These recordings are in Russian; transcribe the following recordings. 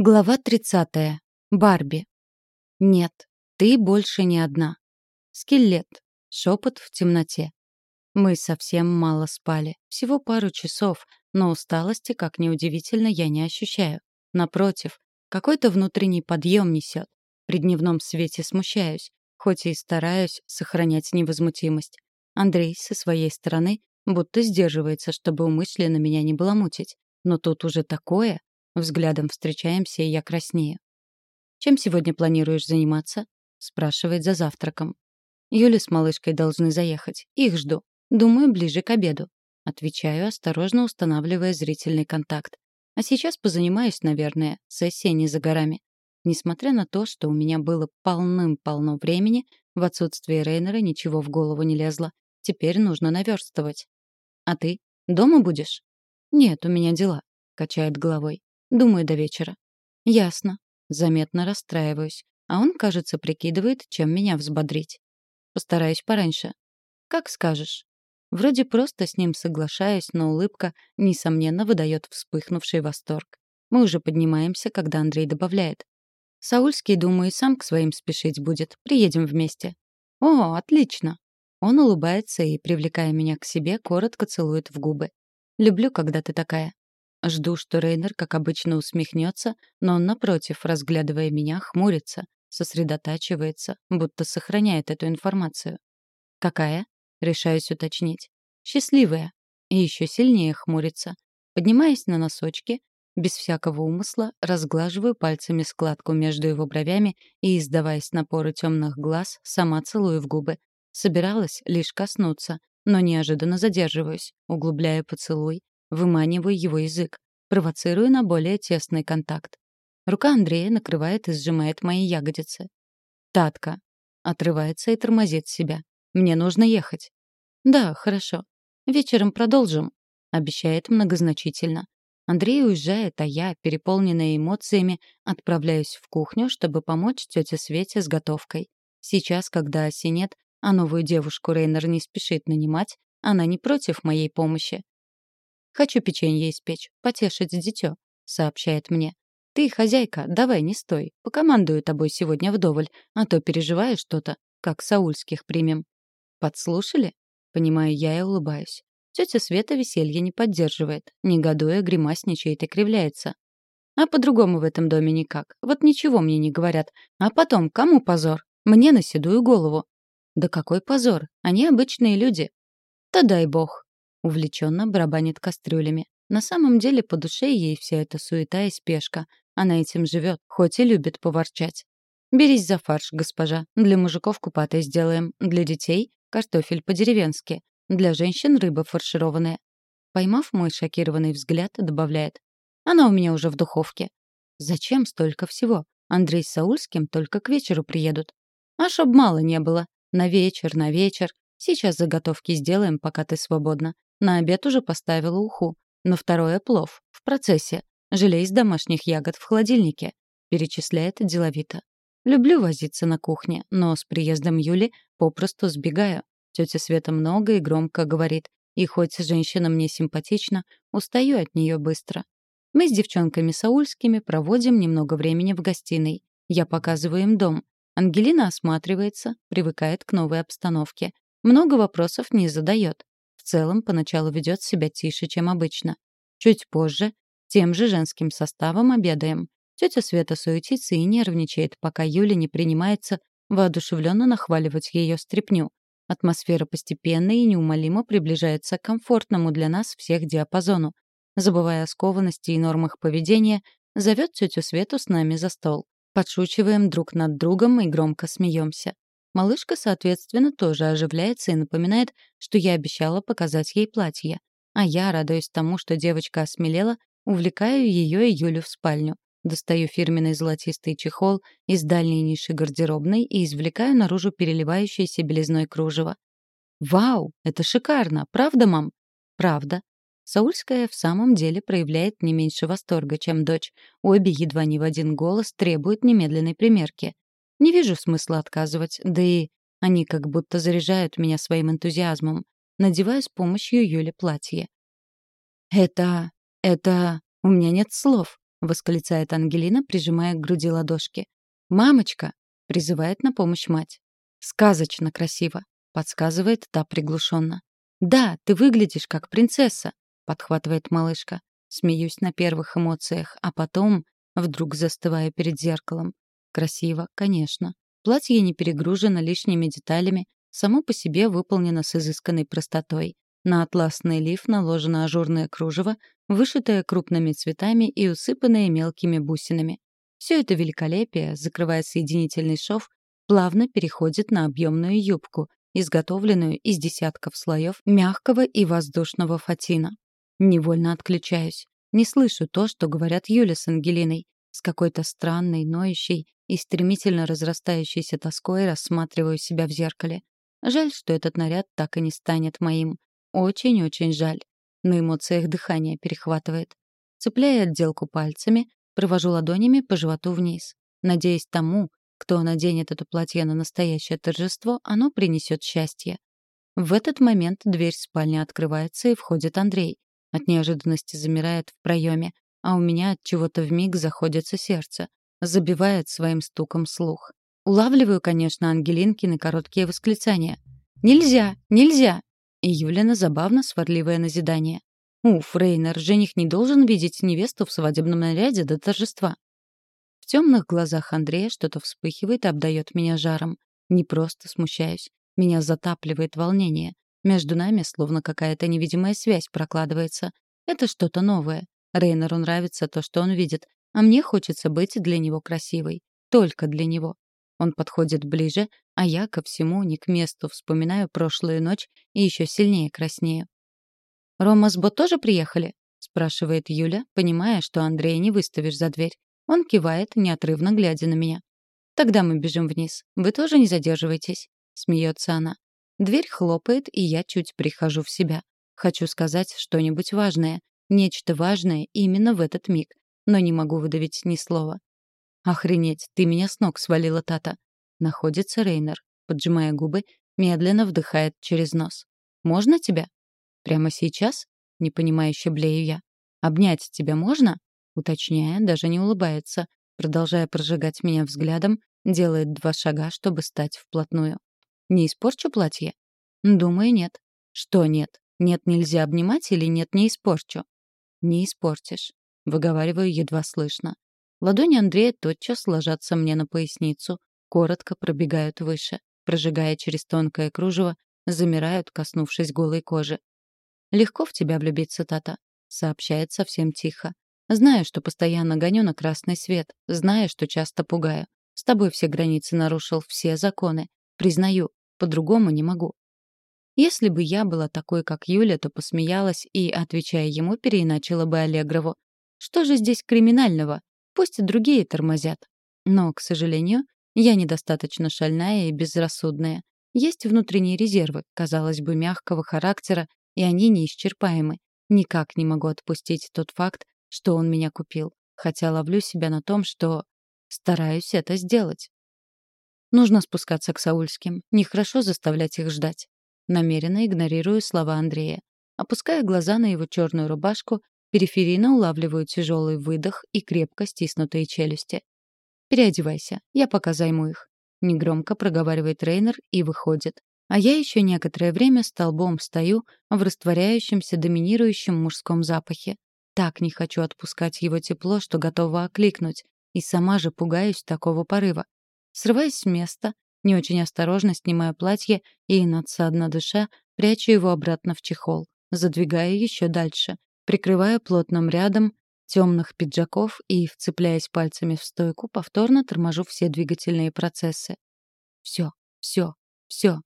Глава 30. Барби. Нет, ты больше не одна. Скелет. Шепот в темноте. Мы совсем мало спали. Всего пару часов, но усталости, как ни удивительно, я не ощущаю. Напротив, какой-то внутренний подъем несет. При дневном свете смущаюсь, хоть и стараюсь сохранять невозмутимость. Андрей со своей стороны будто сдерживается, чтобы умышленно меня не баламутить. Но тут уже такое, Взглядом встречаемся, и я краснею. «Чем сегодня планируешь заниматься?» — спрашивает за завтраком. «Юля с малышкой должны заехать. Их жду. Думаю, ближе к обеду». Отвечаю, осторожно устанавливая зрительный контакт. А сейчас позанимаюсь, наверное, сессия не за горами. Несмотря на то, что у меня было полным-полно времени, в отсутствие Рейнера ничего в голову не лезло. Теперь нужно наверстывать. «А ты? Дома будешь?» «Нет, у меня дела», — качает головой. Думаю, до вечера. Ясно. Заметно расстраиваюсь. А он, кажется, прикидывает, чем меня взбодрить. Постараюсь пораньше. Как скажешь. Вроде просто с ним соглашаюсь, но улыбка, несомненно, выдает вспыхнувший восторг. Мы уже поднимаемся, когда Андрей добавляет. «Саульский, думаю, и сам к своим спешить будет. Приедем вместе». «О, отлично!» Он улыбается и, привлекая меня к себе, коротко целует в губы. «Люблю, когда ты такая. Жду, что Рейнер, как обычно, усмехнется, но он, напротив, разглядывая меня, хмурится, сосредотачивается, будто сохраняет эту информацию. «Какая?» — решаюсь уточнить. «Счастливая». И еще сильнее хмурится. Поднимаясь на носочки, без всякого умысла, разглаживаю пальцами складку между его бровями и, издаваясь напоры темных глаз, сама целую в губы. Собиралась лишь коснуться, но неожиданно задерживаюсь, углубляя поцелуй, Выманиваю его язык, провоцирую на более тесный контакт. Рука Андрея накрывает и сжимает мои ягодицы. «Татка!» Отрывается и тормозит себя. «Мне нужно ехать». «Да, хорошо. Вечером продолжим», — обещает многозначительно. Андрей уезжает, а я, переполненная эмоциями, отправляюсь в кухню, чтобы помочь тете Свете с готовкой. Сейчас, когда оси нет, а новую девушку Рейнер не спешит нанимать, она не против моей помощи. «Хочу печенье испечь, потешить дитё», — сообщает мне. «Ты, хозяйка, давай не стой. Покомандую тобой сегодня вдоволь, а то переживаю что-то, как саульских примем». «Подслушали?» — понимаю я и улыбаюсь. Тетя Света веселье не поддерживает, негодуя, гримасничает и кривляется. А по-другому в этом доме никак. Вот ничего мне не говорят. А потом, кому позор? Мне на седую голову. Да какой позор? Они обычные люди. Да дай бог. Увлеченно барабанит кастрюлями. На самом деле по душе ей вся эта суета и спешка. Она этим живет, хоть и любит поворчать. «Берись за фарш, госпожа. Для мужиков купатой сделаем. Для детей — картофель по-деревенски. Для женщин — рыба фаршированная». Поймав мой шокированный взгляд, добавляет. «Она у меня уже в духовке». «Зачем столько всего? Андрей с Саульским только к вечеру приедут». «А чтоб мало не было. На вечер, на вечер. Сейчас заготовки сделаем, пока ты свободна. На обед уже поставила уху. На второе — плов. В процессе. Желе из домашних ягод в холодильнике. Перечисляет деловито. Люблю возиться на кухне, но с приездом Юли попросту сбегаю. Тетя Света много и громко говорит. И хоть женщина мне симпатична, устаю от нее быстро. Мы с девчонками Саульскими проводим немного времени в гостиной. Я показываю им дом. Ангелина осматривается, привыкает к новой обстановке. Много вопросов не задает целом поначалу ведет себя тише, чем обычно. Чуть позже тем же женским составом обедаем. Тетя Света суетится и нервничает, пока Юля не принимается воодушевленно нахваливать ее стряпню. Атмосфера постепенно и неумолимо приближается к комфортному для нас всех диапазону. Забывая о скованности и нормах поведения, зовет тетю Свету с нами за стол. Подшучиваем друг над другом и громко смеемся. Малышка, соответственно, тоже оживляется и напоминает, что я обещала показать ей платье. А я, радуясь тому, что девочка осмелела, увлекаю ее и Юлю в спальню. Достаю фирменный золотистый чехол из дальней ниши гардеробной и извлекаю наружу переливающееся белизной кружево. «Вау! Это шикарно! Правда, мам?» «Правда». Саульская в самом деле проявляет не меньше восторга, чем дочь. Обе едва не в один голос требуют немедленной примерки. Не вижу смысла отказывать, да и они как будто заряжают меня своим энтузиазмом. Надеваю с помощью Юли платье. «Это... это... у меня нет слов», — восклицает Ангелина, прижимая к груди ладошки. «Мамочка!» — призывает на помощь мать. «Сказочно красиво!» — подсказывает та приглушенно. «Да, ты выглядишь как принцесса!» — подхватывает малышка. Смеюсь на первых эмоциях, а потом вдруг застываю перед зеркалом. Красиво, конечно. Платье не перегружено лишними деталями, само по себе выполнено с изысканной простотой. На атласный лиф наложено ажурное кружево, вышитое крупными цветами и усыпанное мелкими бусинами. Все это великолепие, закрывая соединительный шов, плавно переходит на объемную юбку, изготовленную из десятков слоев мягкого и воздушного фатина. Невольно отключаюсь. Не слышу то, что говорят Юля с Ангелиной. С какой-то странной, ноющей и стремительно разрастающейся тоской рассматриваю себя в зеркале. Жаль, что этот наряд так и не станет моим. Очень-очень жаль. На эмоциях дыхание перехватывает. Цепляя отделку пальцами, провожу ладонями по животу вниз. Надеясь тому, кто наденет это платье на настоящее торжество, оно принесет счастье. В этот момент дверь спальни открывается и входит Андрей. От неожиданности замирает в проеме, а у меня от чего-то вмиг заходится сердце, забивает своим стуком слух. Улавливаю, конечно, Ангелинкины короткие восклицания. «Нельзя! Нельзя!» И Юлина забавно сварливое назидание. «Уф, Рейнер, жених не должен видеть невесту в свадебном наряде до торжества». В темных глазах Андрея что-то вспыхивает и обдает меня жаром. Не просто смущаюсь. Меня затапливает волнение. Между нами словно какая-то невидимая связь прокладывается. Это что-то новое. Рейнеру нравится то, что он видит, а мне хочется быть для него красивой. Только для него. Он подходит ближе, а я ко всему не к месту вспоминаю прошлую ночь и еще сильнее краснею. «Рома с Бо тоже приехали?» — спрашивает Юля, понимая, что Андрея не выставишь за дверь. Он кивает, неотрывно глядя на меня. «Тогда мы бежим вниз. Вы тоже не задерживайтесь», — смеется она. Дверь хлопает, и я чуть прихожу в себя. Хочу сказать что-нибудь важное. Нечто важное именно в этот миг. Но не могу выдавить ни слова. «Охренеть, ты меня с ног свалила, Тата!» Находится Рейнер. Поджимая губы, медленно вдыхает через нос. «Можно тебя?» «Прямо сейчас?» Непонимающе блею я. «Обнять тебя можно?» Уточняя, даже не улыбается. Продолжая прожигать меня взглядом, делает два шага, чтобы стать вплотную. Не испорчу платье? Думаю, нет. Что нет? Нет, нельзя обнимать или нет, не испорчу? Не испортишь. Выговариваю едва слышно. Ладони Андрея тотчас ложатся мне на поясницу, коротко пробегают выше, прожигая через тонкое кружево, замирают, коснувшись голой кожи. «Легко в тебя влюбиться, Тата», — сообщает совсем тихо. «Знаю, что постоянно гоню на красный свет, знаю, что часто пугаю. С тобой все границы нарушил, все законы. Признаю, по-другому не могу. Если бы я была такой, как Юля, то посмеялась и, отвечая ему, переиначила бы Аллегрову. Что же здесь криминального? Пусть другие тормозят. Но, к сожалению, я недостаточно шальная и безрассудная. Есть внутренние резервы, казалось бы, мягкого характера, и они неисчерпаемы. Никак не могу отпустить тот факт, что он меня купил, хотя ловлю себя на том, что стараюсь это сделать. Нужно спускаться к Саульским. Нехорошо заставлять их ждать. Намеренно игнорирую слова Андрея. Опуская глаза на его черную рубашку, периферийно улавливаю тяжелый выдох и крепко стиснутые челюсти. «Переодевайся, я пока займу их», — негромко проговаривает тренер и выходит. А я еще некоторое время столбом стою в растворяющемся доминирующем мужском запахе. Так не хочу отпускать его тепло, что готова окликнуть, и сама же пугаюсь такого порыва. Срываясь с места, не очень осторожно снимаю платье и, надсадно дыша, прячу его обратно в чехол, задвигая еще дальше, прикрывая плотным рядом темных пиджаков и, вцепляясь пальцами в стойку, повторно торможу все двигательные процессы. Все, все, все.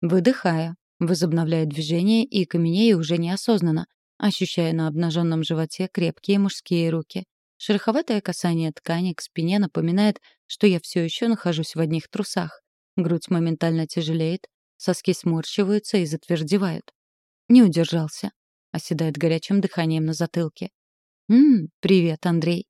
Выдыхая, возобновляю движение и каменею уже неосознанно, ощущая на обнаженном животе крепкие мужские руки. Шероховатое касание ткани к спине напоминает, что я все еще нахожусь в одних трусах. Грудь моментально тяжелеет, соски сморщиваются и затвердевают. Не удержался. Оседает горячим дыханием на затылке. «Ммм, привет, Андрей».